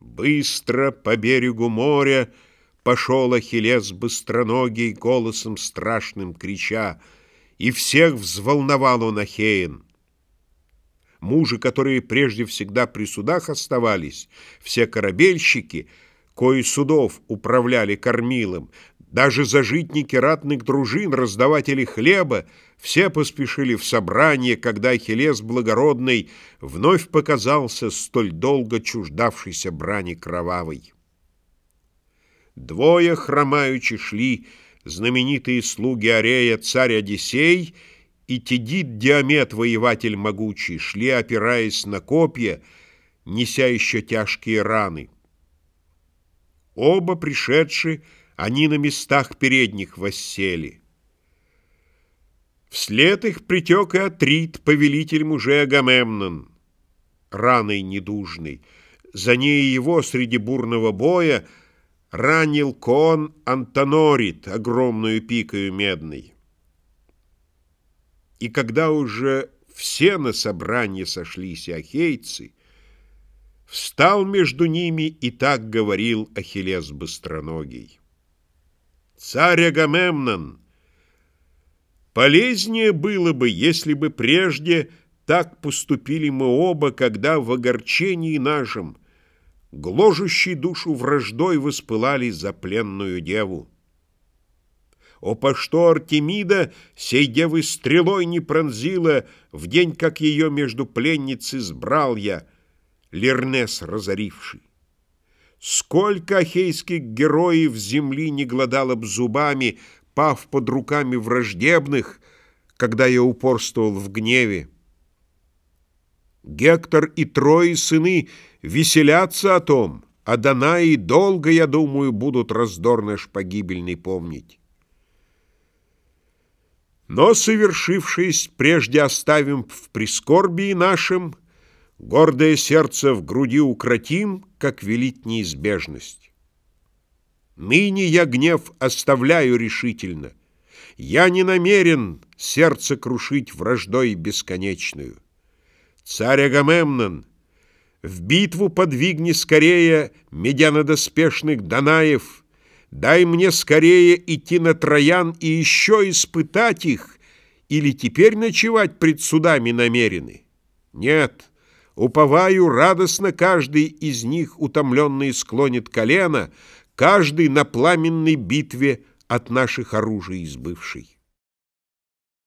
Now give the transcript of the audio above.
Быстро по берегу моря Пошел Ахиллес быстроногий, Голосом страшным крича, И всех взволновал он Ахеен. Мужи, которые прежде всегда при судах оставались, Все корабельщики, кои судов управляли кормилом, Даже зажитники ратных дружин, раздаватели хлеба, Все поспешили в собрание, Когда Ахиллес благородный Вновь показался столь долго чуждавшийся брани кровавой. Двое хромаючи шли знаменитые слуги Арея, царь Одиссей и Тедит Диамет, воеватель могучий, шли, опираясь на копья, неся еще тяжкие раны. Оба пришедшие, они на местах передних воссели. Вслед их притек и Атрит, повелитель мужей Агамемнон, раной недужный. За ней его среди бурного боя ранил кон Антонорит огромную пикою медной. И когда уже все на собрание сошлись ахейцы, встал между ними и так говорил Ахиллес быстроногий. «Царь Агамемнон, полезнее было бы, если бы прежде так поступили мы оба, когда в огорчении нашем — гложущей душу враждой воспылали за пленную деву. О, по что Артемида сей девы стрелой не пронзила В день, как ее между пленниц избрал я, Лернес разоривший. Сколько ахейских героев земли не гладало б зубами, Пав под руками враждебных, когда я упорствовал в гневе. Гектор и Трои сыны веселятся о том, а Данаи долго, я думаю, будут раздор наш погибельный помнить. Но, совершившись, прежде оставим в прискорбии нашем, гордое сердце в груди укротим, как велит неизбежность. Ныне я гнев оставляю решительно. Я не намерен сердце крушить враждой бесконечную. Царь Агамемнон, в битву подвигни скорее медянодоспешных Данаев, дай мне скорее идти на Троян и еще испытать их, или теперь ночевать пред судами намерены? Нет, уповаю, радостно каждый из них утомленный склонит колено, каждый на пламенной битве от наших оружий избывший.